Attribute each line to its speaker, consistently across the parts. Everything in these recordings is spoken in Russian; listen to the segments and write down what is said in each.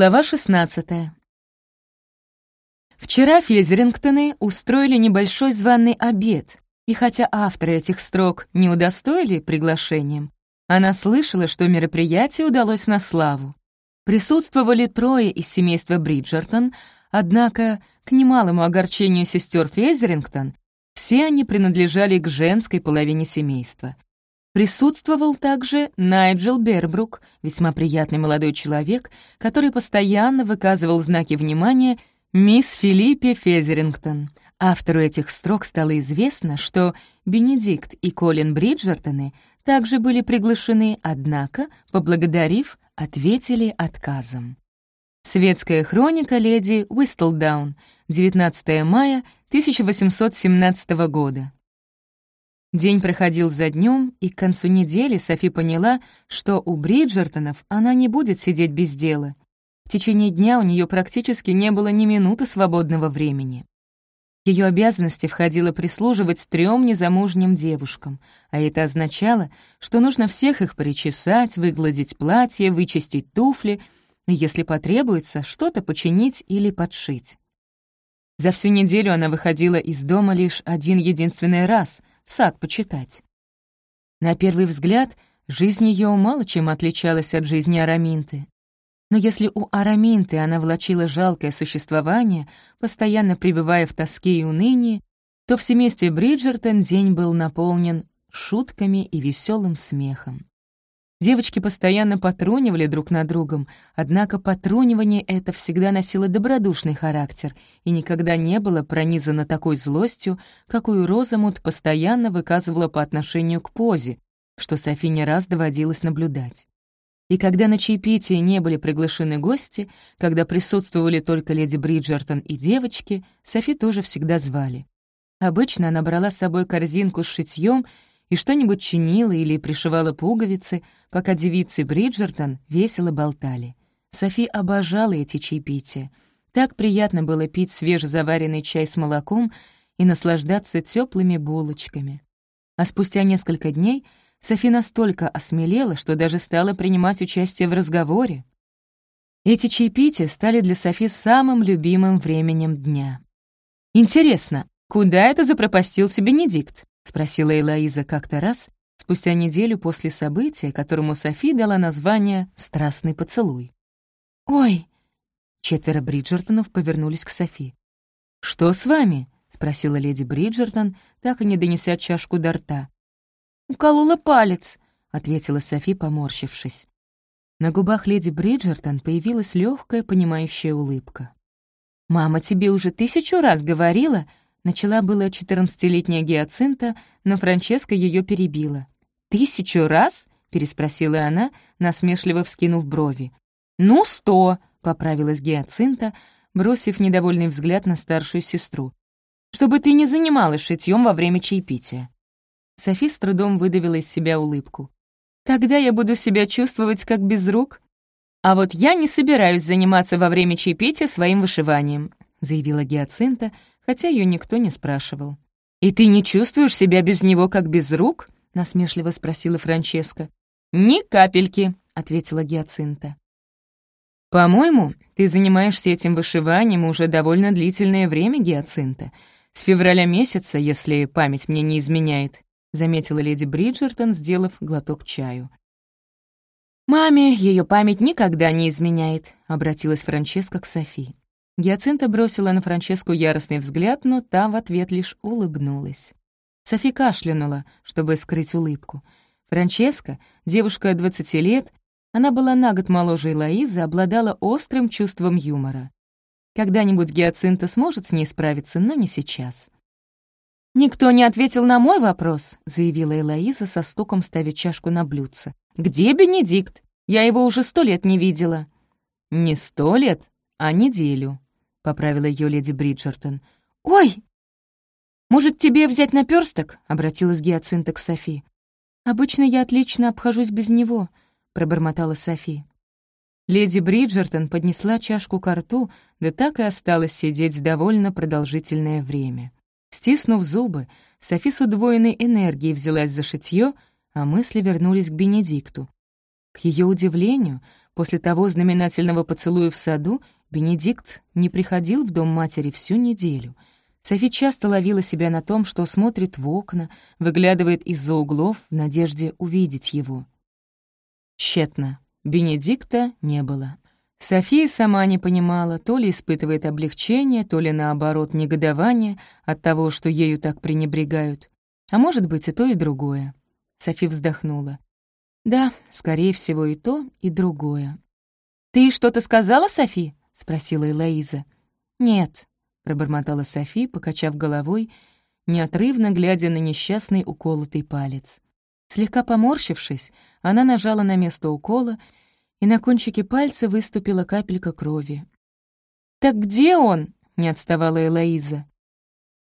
Speaker 1: Глава 16. Вчера Фезерингтоны устроили небольшой званый обед, и хотя авторы этих строк не удостоили приглашением, она слышала, что мероприятие удалось на славу. Присутствовали трое из семейства Бриджертон, однако, к немалому огорчению сестер Фезерингтон, все они принадлежали к женской половине семейства — Присутствовал также Найджел Бербрук, весьма приятный молодой человек, который постоянно выказывал знаки внимания мисс Филиппе Фезерингтон. Автору этих строк стало известно, что Бенедикт и Колин Бриджертоны также были приглашены, однако, поблагодарив, ответили отказом. Светская хроника леди Уистлдаун, 19 мая 1817 года. День проходил за днем, и к концу недели Софи поняла, что у Бриджертонов она не будет сидеть без дела. В течение дня у нее практически не было ни минуты свободного времени. Ее обязанности входило прислуживать трем незамужним девушкам, а это означало, что нужно всех их причесать, выгладить платье, вычистить туфли, и, если потребуется, что-то починить или подшить. За всю неделю она выходила из дома лишь один единственный раз, сад почитать. На первый взгляд, жизнь ее мало чем отличалась от жизни Араминты. Но если у Араминты она влачила жалкое существование, постоянно пребывая в тоске и унынии, то в семействе Бриджертон день был наполнен шутками и веселым смехом. Девочки постоянно потрунивали друг над другом, однако потрунивание это всегда носило добродушный характер и никогда не было пронизано такой злостью, какую Розамунд постоянно выказывала по отношению к позе, что Софи не раз доводилось наблюдать. И когда на чаепитии не были приглашены гости, когда присутствовали только леди Бриджертон и девочки, Софи тоже всегда звали. Обычно она брала с собой корзинку с шитьем и что-нибудь чинила или пришивала пуговицы, пока девицы Бриджертон весело болтали. Софи обожала эти чаепития. Так приятно было пить свежезаваренный чай с молоком и наслаждаться теплыми булочками. А спустя несколько дней Софи настолько осмелела, что даже стала принимать участие в разговоре. Эти чаепития стали для Софи самым любимым временем дня. «Интересно, куда это запропастился Бенедикт?» — спросила Элоиза как-то раз, спустя неделю после события, которому Софи дала название «Страстный поцелуй». «Ой!» Четверо Бриджертонов повернулись к Софи. «Что с вами?» — спросила леди Бриджертон, так и не донеся чашку до рта. «Уколола палец», — ответила Софи, поморщившись. На губах леди Бриджертон появилась легкая, понимающая улыбка. «Мама тебе уже тысячу раз говорила, Начала было четырнадцатилетняя Гиацинта, но Франческа ее перебила. «Тысячу раз?» — переспросила она, насмешливо вскинув брови. «Ну, сто!» — поправилась Гиацинта, бросив недовольный взгляд на старшую сестру. «Чтобы ты не занималась шитьем во время чаепития». Софи с трудом выдавила из себя улыбку. «Тогда я буду себя чувствовать как без рук?» «А вот я не собираюсь заниматься во время чаепития своим вышиванием», — заявила Гиацинта, — хотя ее никто не спрашивал. «И ты не чувствуешь себя без него как без рук?» — насмешливо спросила Франческа. «Ни капельки», — ответила Гиацинта. «По-моему, ты занимаешься этим вышиванием уже довольно длительное время, Гиацинта. С февраля месяца, если память мне не изменяет», — заметила леди Бриджертон, сделав глоток чаю. «Маме ее память никогда не изменяет», — обратилась Франческа к Софи. Гиацинта бросила на Франческу яростный взгляд, но та в ответ лишь улыбнулась. Софи кашлянула, чтобы скрыть улыбку. Франческа, девушка 20 лет, она была на год моложе Элоизы, обладала острым чувством юмора. Когда-нибудь Гиацинта сможет с ней справиться, но не сейчас. «Никто не ответил на мой вопрос», — заявила Элоиза со стуком ставя чашку на блюдце. «Где Бенедикт? Я его уже сто лет не видела». «Не сто лет, а неделю», — поправила ее леди Бриджертон. «Ой! Может, тебе взять наперсток?» — обратилась Гиацинта к Софи. «Обычно я отлично обхожусь без него», — пробормотала Софи. Леди Бриджертон поднесла чашку к рту, да так и осталась сидеть довольно продолжительное время. Стиснув зубы, Софи с удвоенной энергией взялась за шитье, а мысли вернулись к Бенедикту. К ее удивлению, после того знаменательного поцелуя в саду Бенедикт не приходил в дом матери всю неделю. Софи часто ловила себя на том, что смотрит в окна, выглядывает из-за углов в надежде увидеть его. Тщетно. Бенедикта не было. София сама не понимала, то ли испытывает облегчение, то ли, наоборот, негодование от того, что ею так пренебрегают. А может быть, и то, и другое. Софи вздохнула. «Да, скорее всего, и то, и другое». «Ты что-то сказала, Софи?» — спросила Элоиза. «Нет», — пробормотала Софи, покачав головой, неотрывно глядя на несчастный уколотый палец. Слегка поморщившись, она нажала на место укола, и на кончике пальца выступила капелька крови. «Так где он?» — не отставала Элоиза.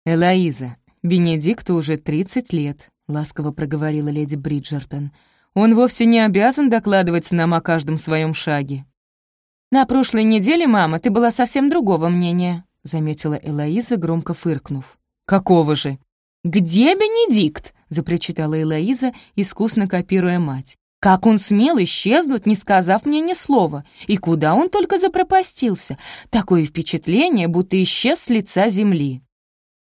Speaker 1: «Элоиза, Бенедикту уже тридцать лет», — ласково проговорила леди Бриджертон. «Он вовсе не обязан докладывать нам о каждом своем шаге». «На прошлой неделе, мама, ты была совсем другого мнения», — заметила Элоиза, громко фыркнув. «Какого же?» «Где Бенедикт?» — запричитала Элоиза, искусно копируя мать. Как он смел исчезнуть, не сказав мне ни слова? И куда он только запропастился? Такое впечатление, будто исчез с лица земли.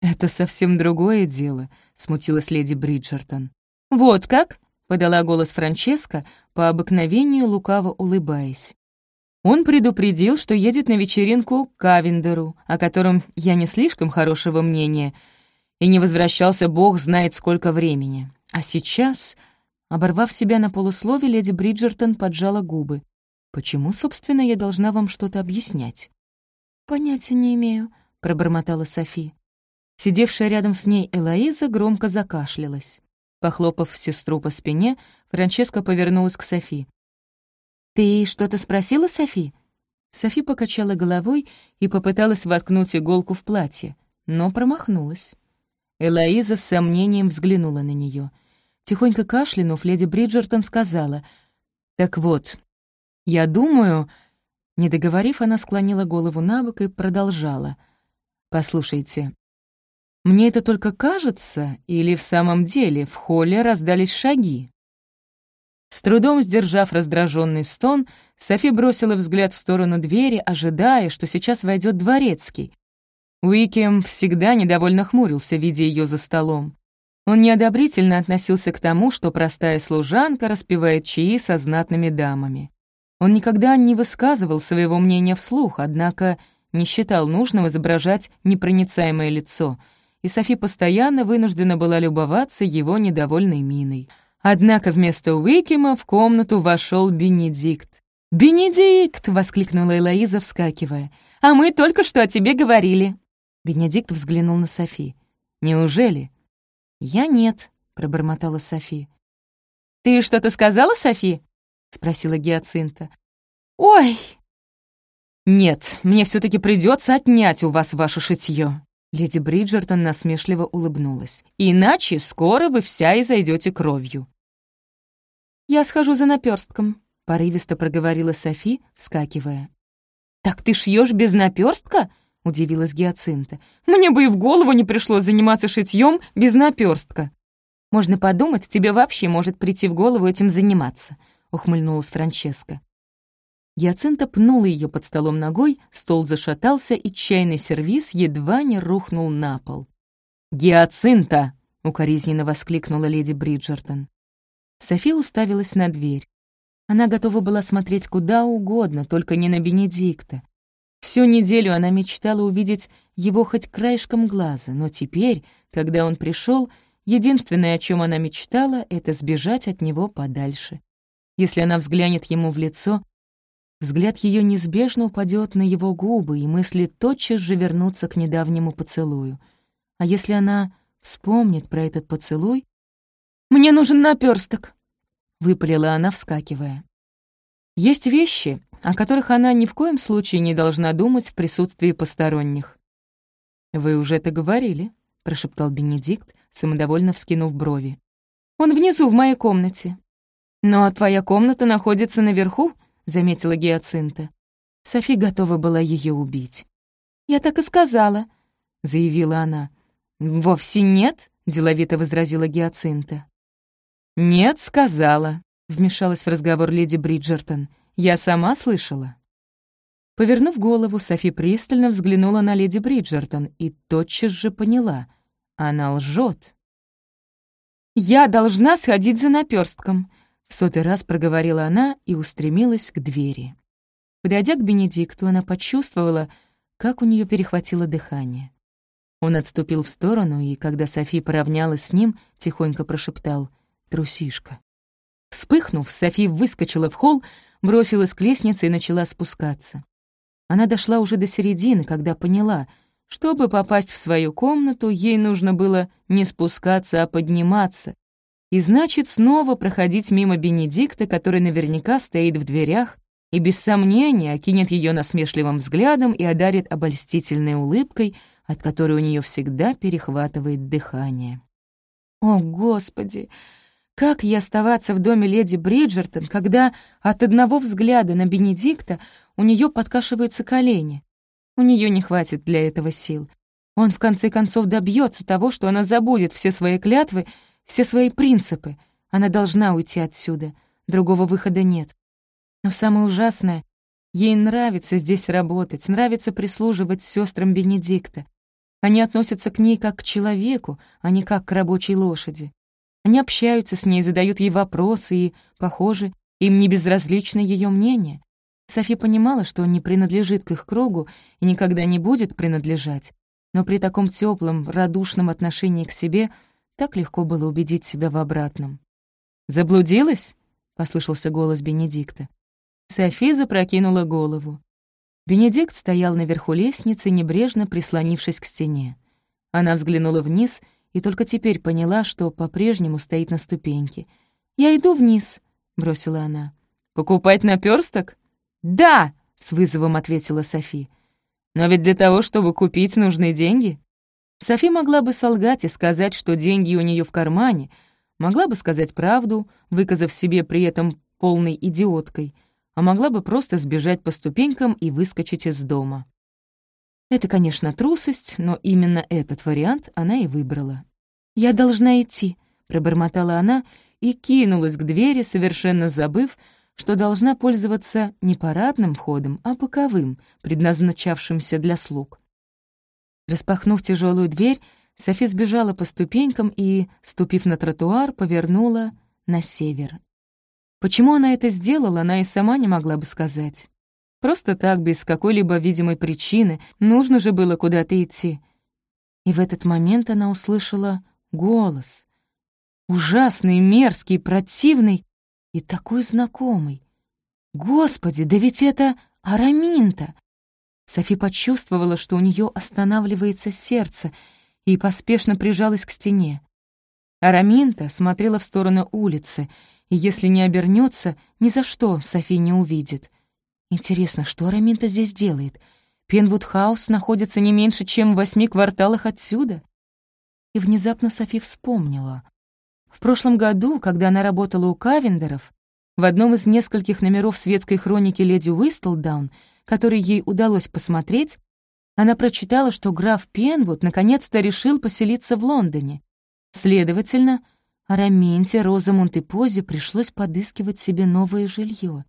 Speaker 1: «Это совсем другое дело», — смутилась леди Бриджертон. «Вот как?» — подала голос Франческа, по обыкновению лукаво улыбаясь. Он предупредил, что едет на вечеринку к Кавендеру, о котором я не слишком хорошего мнения, и не возвращался бог знает сколько времени. А сейчас Оборвав себя на полуслове, леди Бриджертон поджала губы. «Почему, собственно, я должна вам что-то объяснять?» «Понятия не имею», — пробормотала Софи. Сидевшая рядом с ней Элоиза громко закашлялась. Похлопав сестру по спине, Франческа повернулась к Софи. «Ты что-то спросила, Софи?» Софи покачала головой и попыталась воткнуть иголку в платье, но промахнулась. Элоиза с сомнением взглянула на нее. Тихонько кашлянув, леди Бриджертон сказала, «Так вот, я думаю...» Не договорив, она склонила голову на бок и продолжала. «Послушайте, мне это только кажется, или в самом деле в холле раздались шаги?» С трудом сдержав раздраженный стон, Софи бросила взгляд в сторону двери, ожидая, что сейчас войдет дворецкий. Уикем всегда недовольно хмурился, видя ее за столом. Он неодобрительно относился к тому, что простая служанка распевает чаи со знатными дамами. Он никогда не высказывал своего мнения вслух, однако не считал нужным изображать непроницаемое лицо, и Софи постоянно вынуждена была любоваться его недовольной миной. Однако вместо Уикема в комнату вошел Бенедикт. «Бенедикт!» — воскликнула Элоиза, вскакивая. «А мы только что о тебе говорили!» Бенедикт взглянул на Софи. «Неужели?» «Я нет», — пробормотала Софи. «Ты что-то сказала, Софи?» — спросила Гиацинта. «Ой!» «Нет, мне все таки придется отнять у вас ваше шитье. Леди Бриджертон насмешливо улыбнулась. «Иначе скоро вы вся и зайдете кровью». «Я схожу за наперстком», — порывисто проговорила Софи, вскакивая. «Так ты шьешь без наперстка? — удивилась Гиацинта. «Мне бы и в голову не пришло заниматься шитьем без наперстка». «Можно подумать, тебе вообще может прийти в голову этим заниматься», — ухмыльнулась Франческа. Гиацинта пнула ее под столом ногой, стол зашатался, и чайный сервиз едва не рухнул на пол. «Гиацинта!» — укоризненно воскликнула леди Бриджертон. София уставилась на дверь. Она готова была смотреть куда угодно, только не на Бенедикта. Всю неделю она мечтала увидеть его хоть краешком глаза, но теперь, когда он пришел, единственное, о чем она мечтала, — это сбежать от него подальше. Если она взглянет ему в лицо, взгляд ее неизбежно упадет на его губы, и мысли тотчас же вернутся к недавнему поцелую. А если она вспомнит про этот поцелуй... «Мне нужен наперсток!» — выпалила она, вскакивая. Есть вещи, о которых она ни в коем случае не должна думать в присутствии посторонних. «Вы уже это говорили», — прошептал Бенедикт, самодовольно вскинув брови. «Он внизу, в моей комнате». «Но твоя комната находится наверху», — заметила Гиацинта. Софи готова была ее убить. «Я так и сказала», — заявила она. «Вовсе нет», — деловито возразила Гиацинта. «Нет, сказала», — вмешалась в разговор леди Бриджертон. Я сама слышала». Повернув голову, Софи пристально взглянула на леди Бриджертон и тотчас же поняла — она лжет. «Я должна сходить за наперстком», — в сотый раз проговорила она и устремилась к двери. Подойдя к Бенедикту, она почувствовала, как у нее перехватило дыхание. Он отступил в сторону, и, когда Софи поравнялась с ним, тихонько прошептал «Трусишка». Вспыхнув, Софи выскочила в холл, бросилась к лестнице и начала спускаться. Она дошла уже до середины, когда поняла, чтобы попасть в свою комнату, ей нужно было не спускаться, а подниматься, и значит снова проходить мимо Бенедикта, который наверняка стоит в дверях и без сомнения окинет ее насмешливым взглядом и одарит обольстительной улыбкой, от которой у нее всегда перехватывает дыхание. «О, Господи! Как ей оставаться в доме леди Бриджертон, когда от одного взгляда на Бенедикта у нее подкашиваются колени? У нее не хватит для этого сил. Он в конце концов добьется того, что она забудет все свои клятвы, все свои принципы. Она должна уйти отсюда. Другого выхода нет. Но самое ужасное, ей нравится здесь работать, нравится прислуживать сестрам Бенедикта. Они относятся к ней как к человеку, а не как к рабочей лошади. Они общаются с ней, задают ей вопросы, и, похоже, им не безразлично ее мнение. Софи понимала, что не принадлежит к их кругу и никогда не будет принадлежать, но при таком теплом, радушном отношении к себе так легко было убедить себя в обратном. «Заблудилась?» — послышался голос Бенедикта. Софи запрокинула голову. Бенедикт стоял наверху лестницы, небрежно прислонившись к стене. Она взглянула вниз и только теперь поняла, что по-прежнему стоит на ступеньке. «Я иду вниз», — бросила она. «Покупать наперсток?» «Да!» — с вызовом ответила Софи. «Но ведь для того, чтобы купить, нужны деньги». Софи могла бы солгать и сказать, что деньги у нее в кармане, могла бы сказать правду, выказав себе при этом полной идиоткой — а могла бы просто сбежать по ступенькам и выскочить из дома. Это, конечно, трусость, но именно этот вариант она и выбрала. «Я должна идти», — пробормотала она и кинулась к двери, совершенно забыв, что должна пользоваться не парадным входом, а боковым, предназначавшимся для слуг. Распахнув тяжелую дверь, Софи сбежала по ступенькам и, ступив на тротуар, повернула на север. Почему она это сделала, она и сама не могла бы сказать. Просто так, без какой-либо видимой причины, нужно же было куда-то идти. И в этот момент она услышала голос. Ужасный, мерзкий, противный и такой знакомый. Господи, да ведь это Араминта! Софи почувствовала, что у нее останавливается сердце, и поспешно прижалась к стене. Араминта смотрела в сторону улицы — и если не обернется, ни за что Софи не увидит. Интересно, что Араминта здесь делает? Пенвуд-хаус находится не меньше, чем в восьми кварталах отсюда. И внезапно Софи вспомнила. В прошлом году, когда она работала у Кавендеров, в одном из нескольких номеров светской хроники «Леди Уистлдаун», который ей удалось посмотреть, она прочитала, что граф Пенвуд наконец-то решил поселиться в Лондоне. Следовательно, Араминте, Розамунд и Пози пришлось подыскивать себе новое жилье.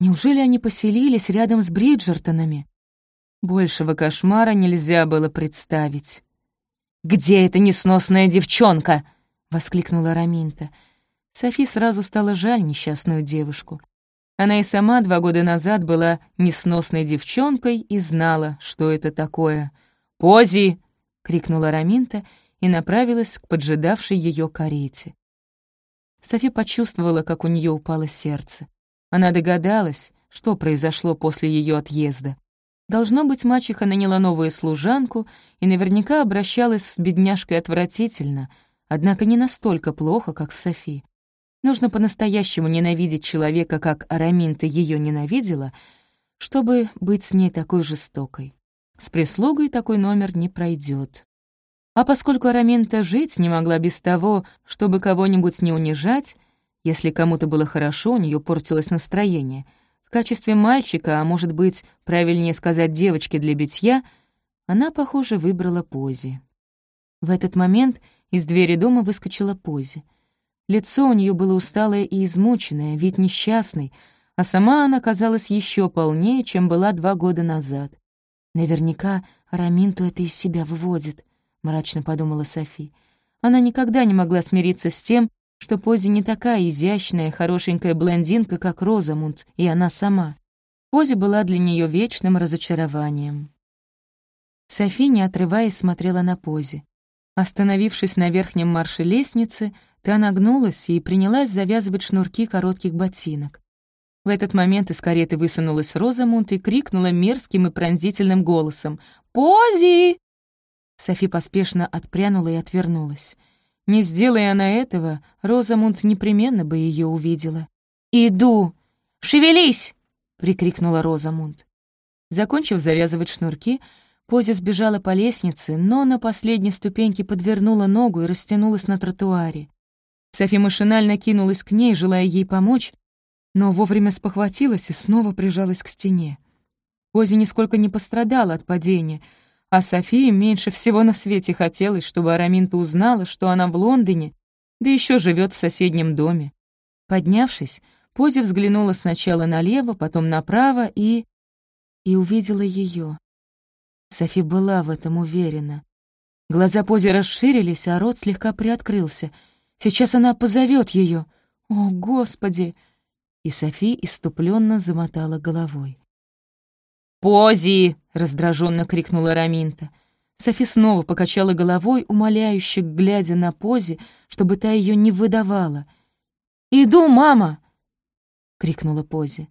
Speaker 1: Неужели они поселились рядом с Бриджертонами? Большего кошмара нельзя было представить. «Где эта несносная девчонка?» — воскликнула Раминта. Софи сразу стало жаль несчастную девушку. Она и сама два года назад была несносной девчонкой и знала, что это такое. «Пози!» — крикнула Раминта и направилась к поджидавшей ее карете. Софи почувствовала, как у нее упало сердце. Она догадалась, что произошло после ее отъезда. Должно быть, мачеха наняла новую служанку и наверняка обращалась с бедняжкой отвратительно, однако не настолько плохо, как с Софи. Нужно по-настоящему ненавидеть человека, как Араминта ее ненавидела, чтобы быть с ней такой жестокой. С прислугой такой номер не пройдет. А поскольку Араминта жить не могла без того, чтобы кого-нибудь не унижать, если кому-то было хорошо, у нее портилось настроение. В качестве мальчика, а может быть, правильнее сказать девочки для битья, она, похоже, выбрала Пози. В этот момент из двери дома выскочила Пози. Лицо у нее было усталое и измученное, вид несчастный. а сама она казалась еще полнее, чем была два года назад.
Speaker 2: «Наверняка Раминту это из себя выводит», — мрачно подумала Софи.
Speaker 1: Она никогда не могла смириться с тем, что Пози не такая изящная, хорошенькая блондинка, как Розамунд, и она сама. Пози была для нее вечным разочарованием.
Speaker 2: Софи, не отрываясь, смотрела на Пози. Остановившись на верхнем марше лестницы, та нагнулась и принялась завязывать шнурки коротких ботинок. В этот момент из кареты высунулась Розамунд и крикнула мерзким и пронзительным голосом «Пози!». Софи поспешно отпрянула и отвернулась. Не сделая она этого, Розамунд непременно бы ее увидела. «Иду! Шевелись!» — прикрикнула Розамунд. Закончив завязывать шнурки, Пози сбежала по лестнице, но на последней ступеньке подвернула ногу и растянулась на тротуаре. Софи машинально кинулась к ней, желая ей помочь, но вовремя спохватилась и снова прижалась к стене. Пози нисколько не пострадала от падения, а Софии меньше всего на свете хотелось, чтобы Араминта узнала, что она в Лондоне, да еще живет в соседнем доме. Поднявшись, Пози взглянула сначала налево, потом направо и... и увидела ее. Софи была в этом уверена. Глаза Пози расширились, а рот слегка приоткрылся. Сейчас она позовет ее. О, Господи! и Софи иступленно замотала головой.
Speaker 1: «Пози!» — раздраженно крикнула Раминта.
Speaker 2: Софи снова покачала головой, умоляюще глядя на Пози, чтобы та ее не выдавала. «Иду, мама!» — крикнула Пози.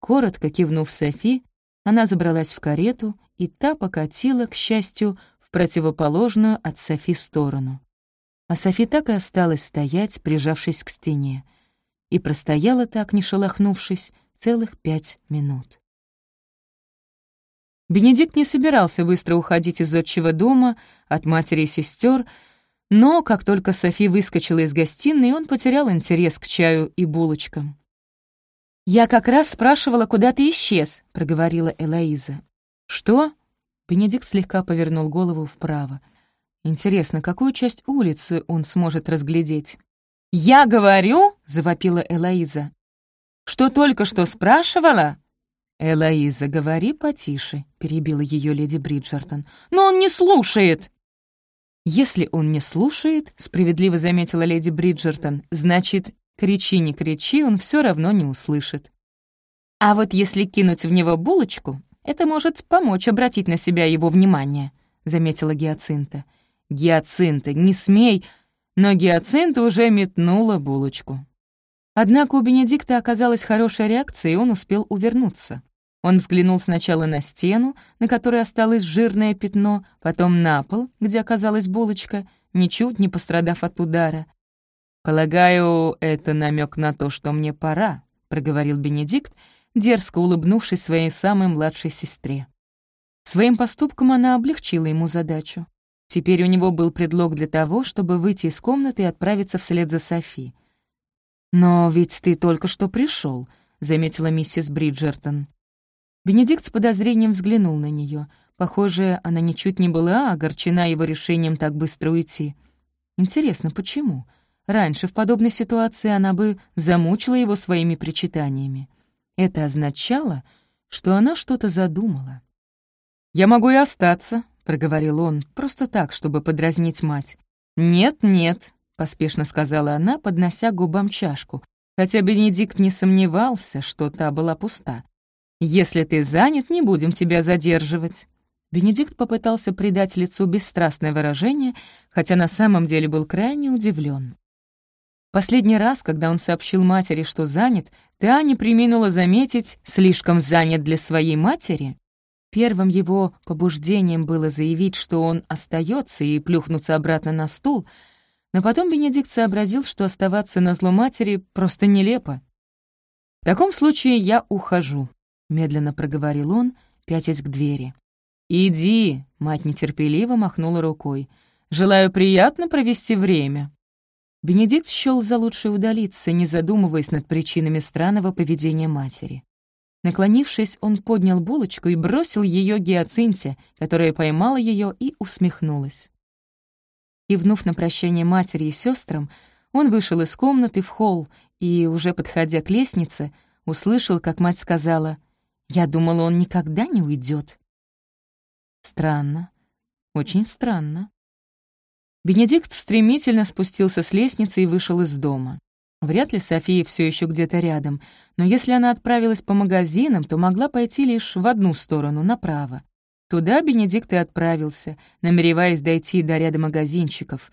Speaker 2: Коротко кивнув Софи, она забралась в карету, и та покатила, к счастью, в противоположную от Софи сторону. А Софи так и осталась стоять, прижавшись к стене и простояла так, не шелохнувшись, целых пять минут. Бенедикт не собирался быстро уходить из отчего дома, от матери и сестер, но как только Софи выскочила из гостиной, он потерял интерес к чаю и булочкам. «Я как раз спрашивала, куда ты исчез», — проговорила Элоиза. «Что?» — Бенедикт слегка повернул голову вправо. «Интересно, какую часть улицы он сможет разглядеть?» «Я говорю», — завопила Элоиза, — «что только что спрашивала?» «Элоиза, говори потише», — перебила ее леди Бриджертон. «Но он не слушает!» «Если он не слушает», — справедливо заметила леди Бриджертон, «значит, кричи, не кричи, он все равно не услышит». «А вот если кинуть в него булочку, это может помочь обратить на себя его внимание», — заметила Гиацинта. «Гиацинта, не смей!» но Гиацинта уже метнула булочку. Однако у Бенедикта оказалась хорошая реакция, и он успел увернуться. Он взглянул сначала на стену, на которой осталось жирное пятно, потом на пол, где оказалась булочка, ничуть не пострадав от удара. «Полагаю, это намек на то, что мне пора», — проговорил Бенедикт, дерзко улыбнувшись своей самой младшей сестре. Своим поступком она облегчила ему задачу. Теперь у него был предлог для того, чтобы выйти из комнаты и отправиться вслед за Софи. «Но ведь ты только что пришел, заметила миссис Бриджертон. Бенедикт с подозрением взглянул на нее. Похоже, она ничуть не была огорчена его решением так быстро уйти. Интересно, почему? Раньше в подобной ситуации она бы замучила его своими причитаниями. Это означало, что она что-то задумала. «Я могу и остаться», — проговорил он, просто так, чтобы подразнить мать. «Нет-нет», — поспешно сказала она, поднося губам чашку, хотя Бенедикт не сомневался, что та была пуста. «Если ты занят, не будем тебя задерживать». Бенедикт попытался придать лицу бесстрастное выражение, хотя на самом деле был крайне удивлен. Последний раз, когда он сообщил матери, что занят, та не приминула заметить, слишком занят для своей матери. Первым его побуждением было заявить, что он остается и плюхнуться обратно на стул, но потом Бенедикт сообразил, что оставаться на зло матери просто нелепо. «В таком случае я ухожу», — медленно проговорил он, пятясь к двери. «Иди», — мать нетерпеливо махнула рукой. «Желаю приятно провести время». Бенедикт счёл за лучшее удалиться, не задумываясь над причинами странного поведения матери. Наклонившись, он поднял булочку и бросил ее гиацинте, которая поймала ее и усмехнулась. Кивнув на прощание матери и сестрам, он вышел из комнаты в холл и, уже подходя к лестнице,
Speaker 1: услышал, как мать сказала, «Я думала, он никогда не уйдет. Странно, очень странно. Бенедикт стремительно спустился с лестницы и вышел из дома. Вряд ли София все еще где-то рядом, но если она отправилась по магазинам, то могла пойти лишь в одну сторону, направо. Туда Бенедикт и отправился, намереваясь дойти до ряда магазинчиков.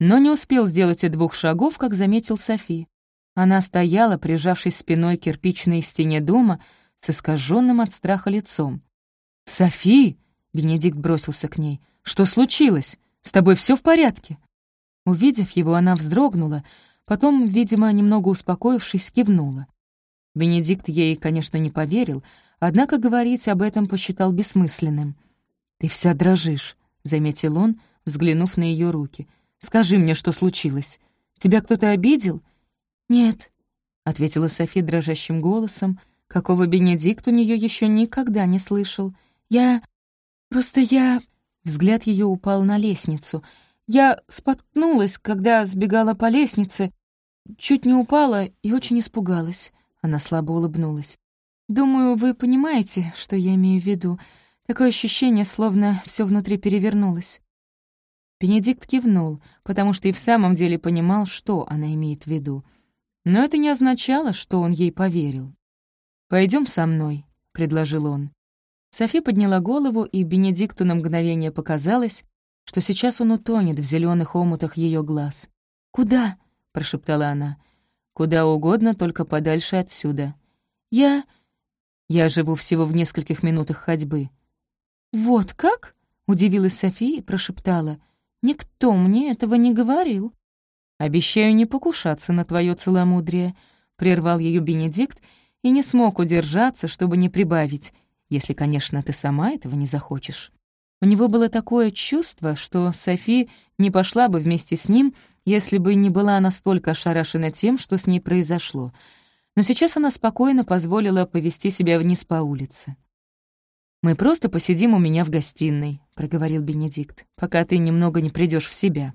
Speaker 1: Но не успел сделать и двух шагов, как заметил Софи. Она стояла, прижавшись спиной к кирпичной стене дома, с искаженным от страха лицом. «Софи!» — Бенедикт бросился к ней. «Что случилось? С тобой все в порядке?» Увидев его, она вздрогнула, потом, видимо, немного успокоившись, кивнула. Бенедикт ей, конечно, не поверил, однако говорить об этом посчитал бессмысленным. «Ты вся дрожишь», — заметил он, взглянув на ее руки. «Скажи мне, что случилось. Тебя кто-то обидел?» «Нет», — ответила Софи дрожащим голосом, какого Бенедикт у нее еще никогда не слышал. «Я... просто я...» Взгляд ее упал на лестницу. «Я споткнулась, когда сбегала по лестнице, чуть не упала и очень испугалась». Она слабо улыбнулась. «Думаю, вы понимаете, что я имею в виду. Такое ощущение, словно все внутри перевернулось». Бенедикт кивнул, потому что и в самом деле понимал, что она имеет в виду. Но это не означало, что он ей поверил. Пойдем со мной», — предложил он. Софи подняла голову, и Бенедикту на мгновение показалось, что сейчас он утонет в зеленых омутах ее глаз. «Куда?» — прошептала она. «Куда угодно, только подальше отсюда. Я... Я живу всего в нескольких минутах ходьбы». «Вот как?» — удивилась София и прошептала. «Никто мне этого не говорил». «Обещаю не покушаться на твое целомудрие», — прервал ее Бенедикт и не смог удержаться, чтобы не прибавить, если, конечно, ты сама этого не захочешь. У него было такое чувство, что Софи не пошла бы вместе с ним, если бы не была настолько ошарашена тем, что с ней произошло. Но сейчас она спокойно позволила повести себя вниз по улице. «Мы просто посидим у меня в гостиной», — проговорил Бенедикт, «пока ты немного не придешь в себя».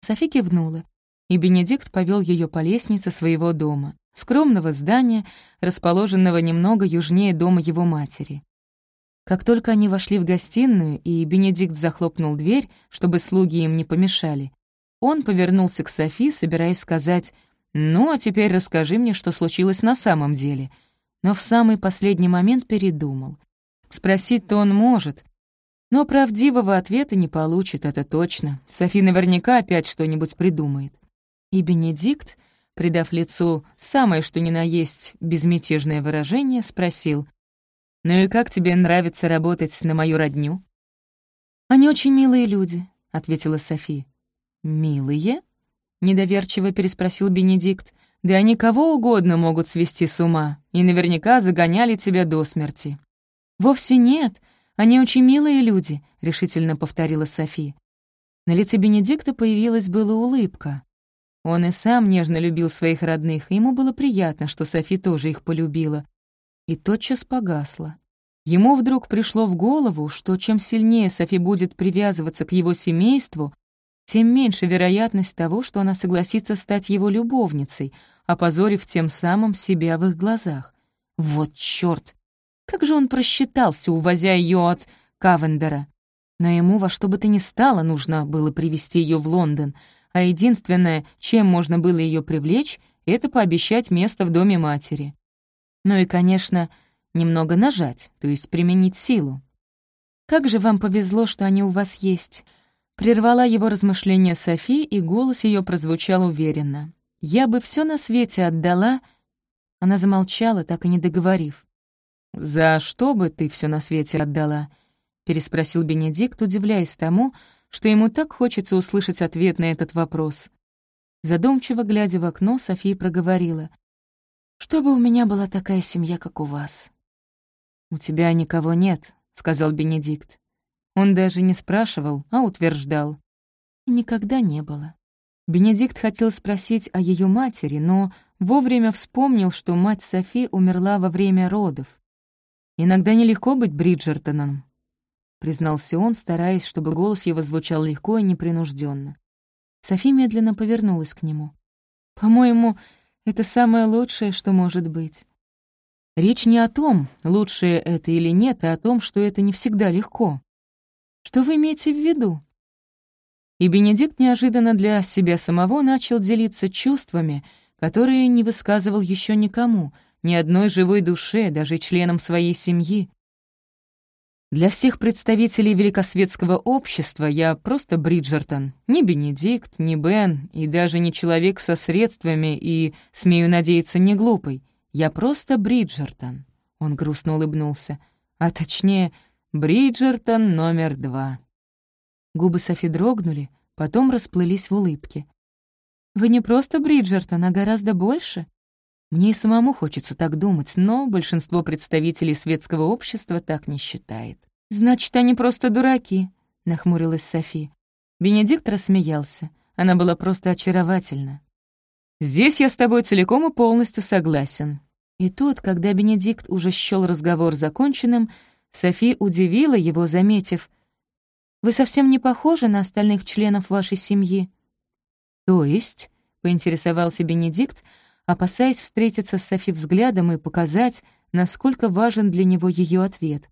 Speaker 1: Софи кивнула, и Бенедикт повел ее по лестнице своего дома скромного здания, расположенного немного южнее дома его матери. Как только они вошли в гостиную, и Бенедикт захлопнул дверь, чтобы слуги им не помешали, он повернулся к Софи, собираясь сказать «Ну, а теперь расскажи мне, что случилось на самом деле». Но в самый последний момент передумал. Спросить-то он может, но правдивого ответа не получит, это точно. Софи наверняка опять что-нибудь придумает. И Бенедикт придав лицу самое что ни на есть безмятежное выражение, спросил, «Ну и как тебе нравится работать на мою родню?» «Они очень милые люди», — ответила Софи. «Милые?» — недоверчиво переспросил Бенедикт. «Да они кого угодно могут свести с ума, и наверняка загоняли тебя до смерти». «Вовсе нет, они очень милые люди», — решительно повторила Софи. На лице Бенедикта появилась была улыбка. Он и сам нежно любил своих родных, и ему было приятно, что Софи тоже их полюбила. И тотчас погасла. Ему вдруг пришло в голову, что чем сильнее Софи будет привязываться к его семейству, тем меньше вероятность того, что она согласится стать его любовницей, опозорив тем самым себя в их глазах. Вот чёрт! Как же он просчитался, увозя ее от Кавендера? Но ему во что бы то ни стало нужно было привести ее в Лондон — а единственное, чем можно было ее привлечь, это пообещать место в доме матери. Ну и, конечно, немного нажать, то есть применить силу. «Как же вам повезло, что они у вас есть!» Прервала его размышления Софи, и голос ее прозвучал уверенно. «Я бы все на свете отдала...» Она замолчала, так и не договорив. «За что бы ты все на свете отдала?» — переспросил Бенедикт, удивляясь тому, что ему так хочется услышать ответ на этот вопрос. Задумчиво глядя в окно, София проговорила. «Чтобы у меня была такая семья, как у вас». «У тебя никого нет», — сказал Бенедикт. Он даже не спрашивал, а утверждал. И никогда не было. Бенедикт хотел спросить о ее матери, но вовремя вспомнил, что мать Софи умерла во время родов. Иногда нелегко быть Бриджертоном, — признался он, стараясь, чтобы голос его звучал легко и непринужденно. Софи медленно повернулась к нему. «По-моему, это самое лучшее, что может быть.
Speaker 2: Речь не о том, лучше это или нет, а о том, что это не всегда легко. Что вы имеете в виду? И Бенедикт неожиданно для себя самого начал делиться чувствами, которые не высказывал еще никому, ни одной живой душе, даже членам своей семьи. Для всех представителей великосветского общества я просто Бриджертон, не Бенедикт, не Бен и даже не человек со средствами и, смею надеяться, не глупый. Я просто Бриджертон. Он грустно улыбнулся. А точнее, Бриджертон номер два. Губы Софи дрогнули, потом расплылись в улыбке. «Вы не просто Бриджертон, а гораздо больше?» Мне и самому хочется так думать, но большинство представителей светского общества так не считает. «Значит, они просто дураки», — нахмурилась Софи. Бенедикт рассмеялся. Она была просто очаровательна. «Здесь я с тобой целиком и полностью согласен». И тут, когда Бенедикт уже счёл разговор законченным, Софи удивила его, заметив, «Вы совсем не похожи на остальных членов вашей семьи». «То есть?» — поинтересовался Бенедикт, опасаясь встретиться с Софи взглядом и показать, насколько важен для него ее ответ.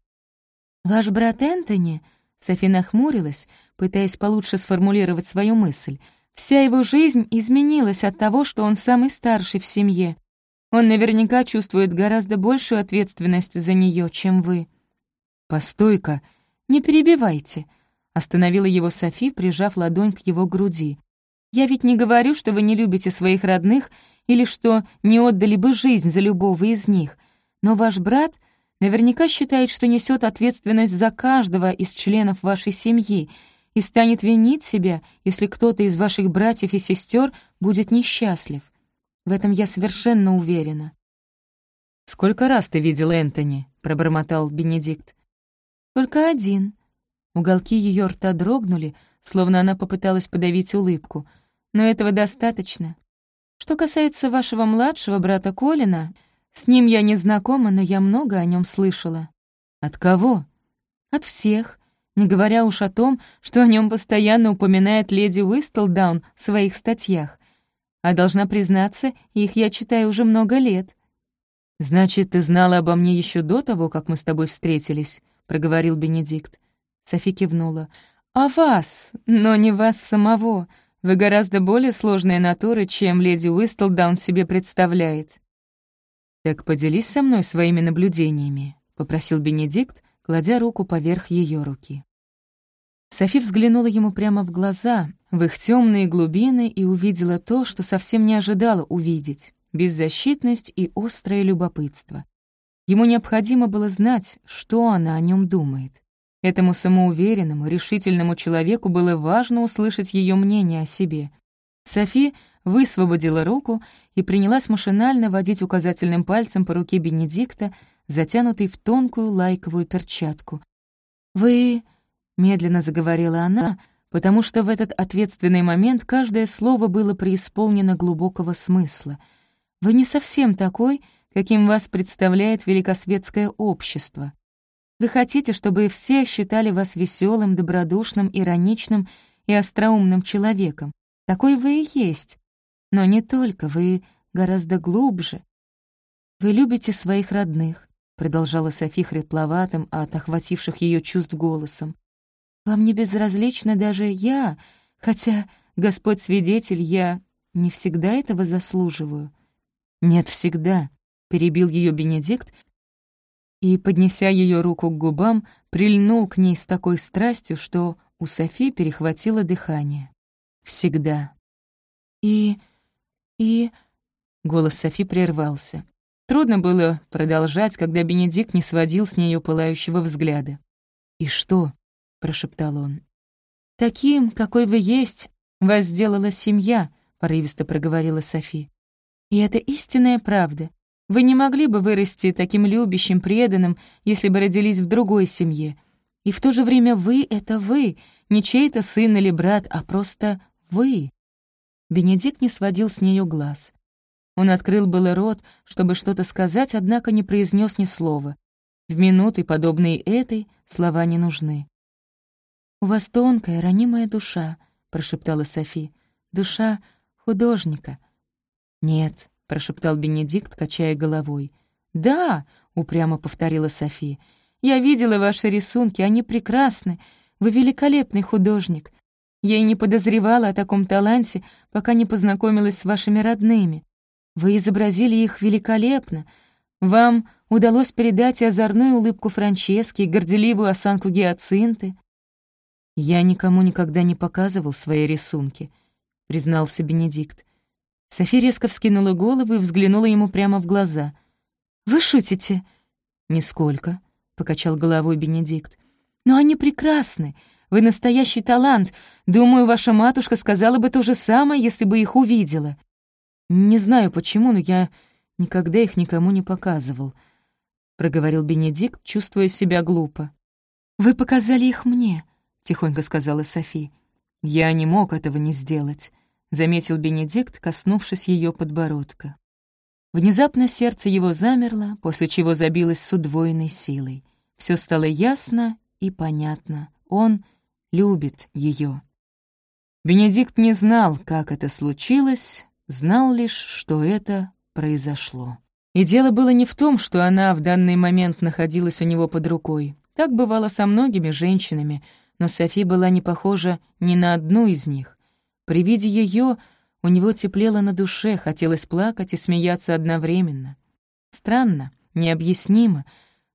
Speaker 2: «Ваш брат Энтони?» — Софи нахмурилась, пытаясь получше сформулировать свою мысль. «Вся его жизнь изменилась от того, что он самый старший в семье. Он наверняка чувствует гораздо большую ответственность за нее, чем вы». «Постой-ка, не перебивайте», — остановила его Софи, прижав ладонь к его груди. «Я ведь не говорю, что вы не любите своих родных или что не отдали бы жизнь за любого из них. Но ваш брат наверняка считает, что несет ответственность за каждого из членов вашей семьи и станет винить себя, если кто-то из ваших братьев и сестер будет несчастлив. В этом я совершенно уверена. «Сколько раз ты видел Энтони?» — пробормотал Бенедикт. «Только один». Уголки ее рта дрогнули, словно она попыталась подавить улыбку. «Но этого достаточно. Что касается вашего младшего брата Колина, с ним я не знакома, но я много о нем слышала. От кого? От всех, не говоря уж о том, что о нем постоянно упоминает леди Уистлдаун в своих статьях. А должна признаться, их я читаю уже много лет. «Значит, ты знала обо мне еще до того, как мы с тобой встретились?» — проговорил Бенедикт. Софи кивнула. «А вас, но не вас самого. Вы гораздо более сложная натура, чем леди Уистлдаун себе представляет». «Так поделись со мной своими наблюдениями», — попросил Бенедикт, кладя руку поверх ее руки. Софи взглянула ему прямо в глаза, в их темные глубины, и увидела то, что совсем не ожидала увидеть — беззащитность и острое любопытство. Ему необходимо было знать, что она о нем думает. Этому самоуверенному, решительному человеку было важно услышать ее мнение о себе. Софи высвободила руку и принялась машинально водить указательным пальцем по руке Бенедикта, затянутой в тонкую лайковую перчатку. «Вы...» — медленно заговорила она, потому что в этот ответственный момент каждое слово было преисполнено глубокого смысла. «Вы не совсем такой, каким вас представляет великосветское общество. Вы хотите, чтобы все считали вас веселым, добродушным, ироничным и остроумным человеком. Такой вы и есть. Но не только, вы гораздо глубже. Вы любите своих родных, продолжала Софи хрипловатым от охвативших ее чувств голосом. Вам не безразлична даже я, хотя, Господь свидетель, я не всегда этого заслуживаю. Нет, всегда, перебил ее Бенедикт, и, поднеся ее руку к губам, прильнул к ней с такой страстью, что у Софи перехватило дыхание. Всегда. И... и... Голос Софи прервался. Трудно было продолжать, когда Бенедикт не сводил с нее пылающего взгляда. «И что?» — прошептал он. «Таким, какой вы есть, вас сделала семья», — порывисто проговорила Софи. «И это истинная правда. Вы не могли бы вырасти таким любящим, преданным, если бы родились в другой семье. И в то же время вы — это вы, не чей-то сын или брат, а просто вы. Бенедикт не сводил с нее глаз. Он открыл было рот, чтобы что-то сказать, однако не произнес ни слова. В минуты, подобные этой, слова не нужны. «У вас тонкая, ранимая душа», — прошептала Софи. «Душа художника». «Нет, — прошептал Бенедикт, качая головой. «Да», — упрямо повторила София, — «я видела ваши рисунки, они прекрасны. Вы великолепный художник. Я и не подозревала о таком таланте, пока не познакомилась с вашими родными. Вы изобразили их великолепно. Вам удалось передать озорную улыбку Франчески, и горделивую осанку гиацинты. «Я никому никогда не показывал свои рисунки», — признался Бенедикт. София резко вскинула голову и взглянула ему прямо в глаза. «Вы шутите?» «Нисколько», — покачал головой Бенедикт. «Но они прекрасны. Вы настоящий талант. Думаю, ваша матушка сказала бы то же самое, если бы их увидела. «Не знаю почему, но я никогда их никому не показывал», — проговорил Бенедикт, чувствуя себя глупо. «Вы показали их мне», — тихонько сказала Софи. «Я не мог этого не сделать», — заметил Бенедикт, коснувшись ее подбородка. Внезапно сердце его замерло, после чего забилось с удвоенной силой. Все стало ясно и понятно. Он любит ее. Бенедикт не знал, как это случилось, знал лишь, что это произошло. И дело было не в том, что она в данный момент находилась у него под рукой. Так бывало со многими женщинами, но Софи была не похожа ни на одну из них. При виде ее у него теплело на душе, хотелось плакать и смеяться одновременно. Странно, необъяснимо,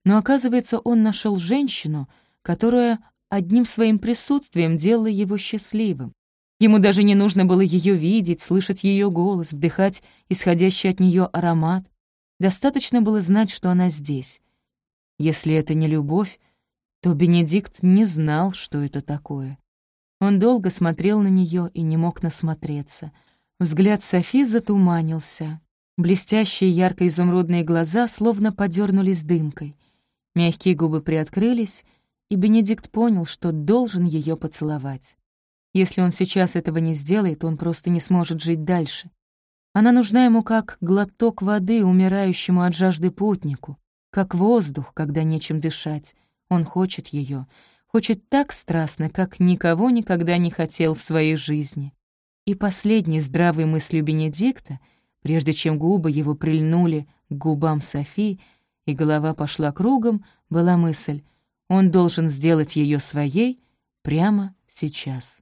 Speaker 2: но, оказывается, он нашел женщину, которая одним своим присутствием делала его счастливым. Ему даже не нужно было ее видеть, слышать ее голос, вдыхать исходящий от нее аромат. Достаточно было знать, что она здесь. Если это не любовь, то Бенедикт не знал, что это такое. Он долго смотрел на нее и не мог насмотреться. Взгляд Софи затуманился. Блестящие ярко-изумрудные глаза словно подернулись дымкой. Мягкие губы приоткрылись, и Бенедикт понял, что должен ее поцеловать. Если он сейчас этого не сделает, он просто не сможет жить дальше. Она нужна ему как глоток воды умирающему от жажды путнику, как воздух, когда нечем дышать. Он хочет ее, хочет так страстно, как никого никогда не хотел в своей жизни. И последней здравой мыслью Бенедикта, прежде чем губы его прильнули к губам Софи, и голова пошла кругом, была мысль, он должен сделать ее своей прямо сейчас.